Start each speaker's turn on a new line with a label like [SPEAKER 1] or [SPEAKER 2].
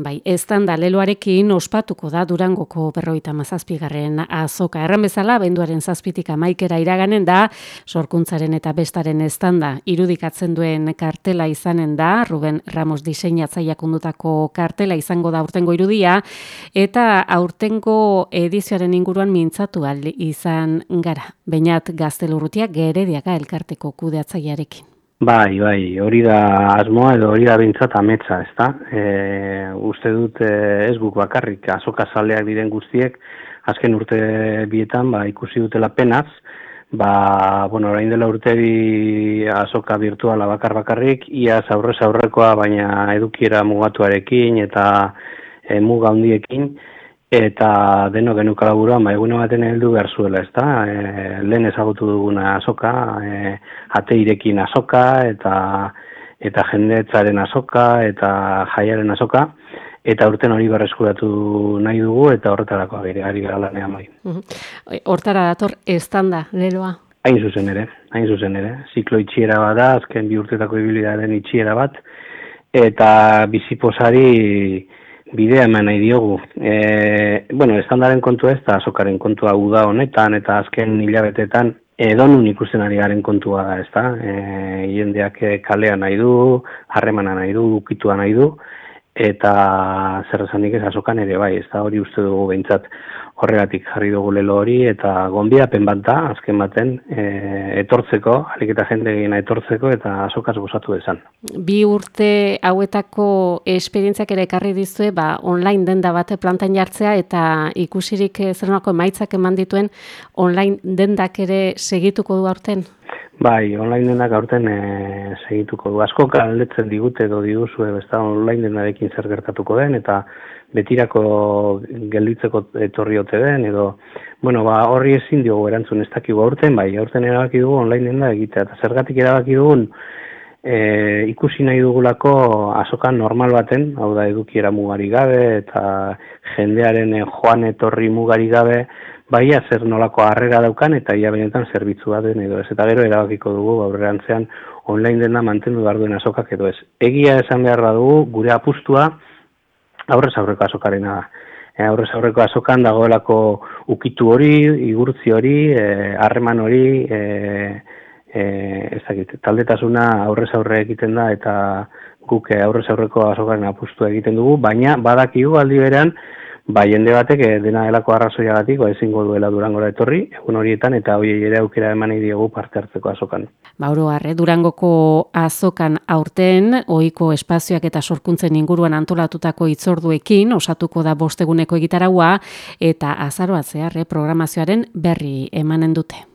[SPEAKER 1] Bai, ez leloarekin ospatuko da Durangoko berroita mazazpigarren azoka. Erran bezala, benduaren zazpitik amaikera iraganen da, sorkuntzaren eta bestaren estanda irudikatzen duen kartela izanen da, Ruben Ramos diseinatzaiak undutako kartela izango da aurtengo irudia, eta aurtengo edizioaren inguruan mintzatu izan gara. Bainat gaztelurrutiak gerediaga elkarteko kudeatzaiarekin.
[SPEAKER 2] Bai, bai, hori da asmoa edo hori da bintzat ametsa, ez da? E, uste dut e, ez guk bakarrik, azoka zaleak diren guztiek, azken urte bietan, ba, ikusi dutela penaz, ba, bueno, orain dela urte bi azoka virtuala bakar bakarrik, ia aurrez aurrekoa, baina edukiera mugatuarekin eta e, muga handiekin, eta deno genukala buruan, ba, egun baten heldu behar zuela, ez da? E, lehen ezagutu duguna azoka, e, ateirekin azoka, eta eta jendetzaren azoka, eta jaiaren azoka, eta urten hori berreskuratu nahi dugu, eta horretarako agire, ari gara lanean bai.
[SPEAKER 1] Hortara dator, estanda, leroa?
[SPEAKER 2] Hain zuzen ere, hain zuzen ere. Ziklo itxiera bat da, azken bi urtetako ibilidaren itxiera bat, eta biziposari bidea eman nahi diogu. E, bueno, estandaren kontu ez da, azokaren kontua uda honetan, eta azken hilabetetan edonun ikusten ari garen kontua da, ez da. E, jendeak kalea nahi du, harremana nahi du, ukitua nahi du, eta zer esanik ez azokan ere bai, ez da hori uste dugu behintzat horregatik jarri dugu lelo hori, eta gonbidapen bat da, azken baten, e, etortzeko, alik eta jende egina etortzeko, eta azokaz gozatu desan.
[SPEAKER 1] Bi urte hauetako esperientziak ere ekarri dizue, ba, online denda bate plantan jartzea, eta ikusirik zer emaitzak eman dituen, online dendak ere segituko du aurten?
[SPEAKER 2] Bai, online denak aurten e, segituko du. Asko kaldetzen digute edo diguzue, besta online denarekin zer gertatuko den, eta betirako gelditzeko etorri ote den, edo, bueno, ba, horri ezin diogu erantzun ez dakigu aurten, bai, aurten erabaki dugu online denda egitea, eta zergatik erabaki dugun, e, ikusi nahi dugulako azokan normal baten, hau da edukiera mugari gabe, eta jendearen e, joan etorri mugari gabe, baia zer nolako harrera daukan, eta ia benetan zerbitzu bat den, edo ez, eta gero erabakiko dugu, aurrerantzean, online denda mantendu behar duen azokak edo ez. Egia esan behar dugu, gure apustua, aurrez aurreko azokarena da. E, aurrez aurreko azokan dagoelako ukitu hori, igurtzi hori, e, harreman hori, e, e, ez dakit, taldetasuna aurrez aurre egiten da eta guk aurrez aurreko azokaren apustu egiten dugu, baina badakigu aldi berean, Ba, jende batek eh, dena delako arrazoiagatik, ba, ezingo duela durangora etorri, egun horietan, eta hoi ere aukera eman diegu parte hartzeko azokan.
[SPEAKER 1] Ba, arre, durangoko azokan aurten, ohiko espazioak eta sorkuntzen inguruan antolatutako itzorduekin, osatuko da bosteguneko egitaragua, eta azaroa zeharre programazioaren berri emanen dute.